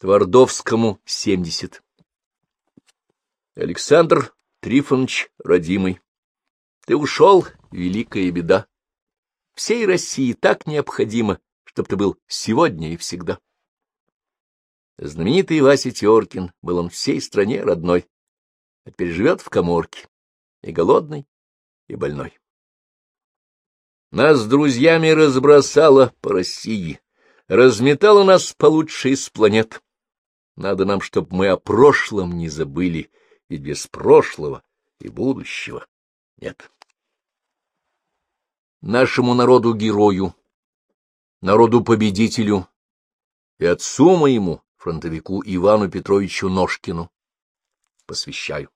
Твардовскому, 70. Александр Трифонович, родимый, ты ушел, великая беда. Всей России так необходимо, чтобы ты был сегодня и всегда. Знаменитый Вася Теркин был он всей стране родной, а теперь живет в коморке, и голодный, и больной. Нас с друзьями разбросало по России, разметало нас получше из планет. Надо нам, чтобы мы о прошлом не забыли, ведь без прошлого и будущего нет. Нашему народу-герою, народу-победителю и отцу моему, фронтовику Ивану Петровичу Ножкину, посвящаю.